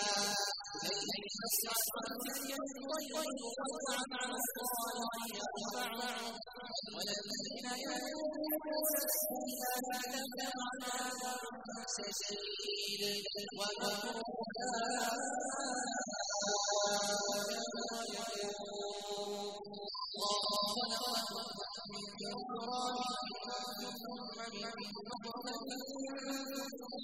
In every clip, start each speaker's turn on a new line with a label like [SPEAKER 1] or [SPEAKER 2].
[SPEAKER 1] عليه فاصبر ولم
[SPEAKER 2] يغيروا وافعل على الصالحين ارفعهم
[SPEAKER 1] والذين يدعون
[SPEAKER 2] الا لهم عذاب
[SPEAKER 1] شديد وهم الله خلقكم من تراب ثم من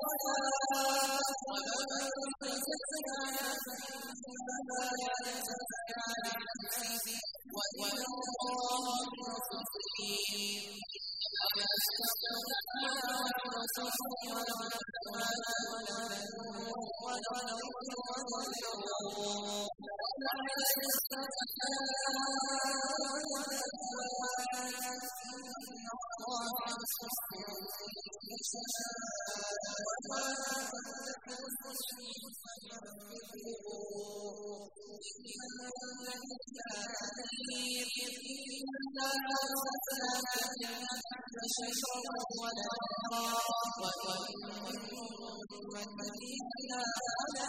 [SPEAKER 1] وَقَرَأَ وإن من أمة
[SPEAKER 2] إلا على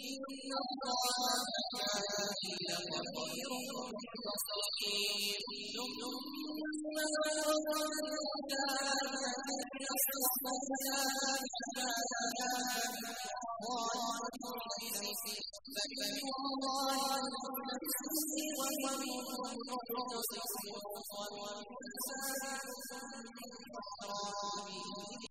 [SPEAKER 1] إن الله على ذلك قدير بصير ثم
[SPEAKER 2] أورثنا الذين اصطفينا من عبادنا قالوا
[SPEAKER 1] فمنهم
[SPEAKER 2] ظالم لنفسه ومنهم مقتصد
[SPEAKER 1] ومنهم
[SPEAKER 2] سابق
[SPEAKER 1] بالخيرات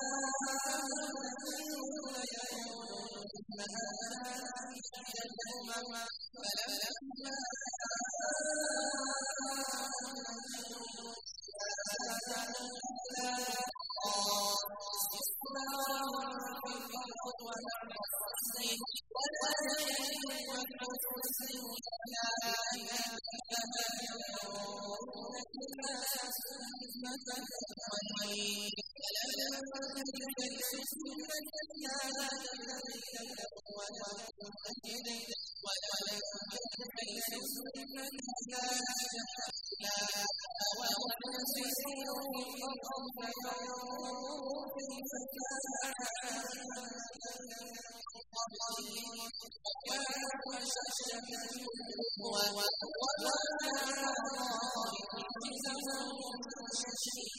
[SPEAKER 2] see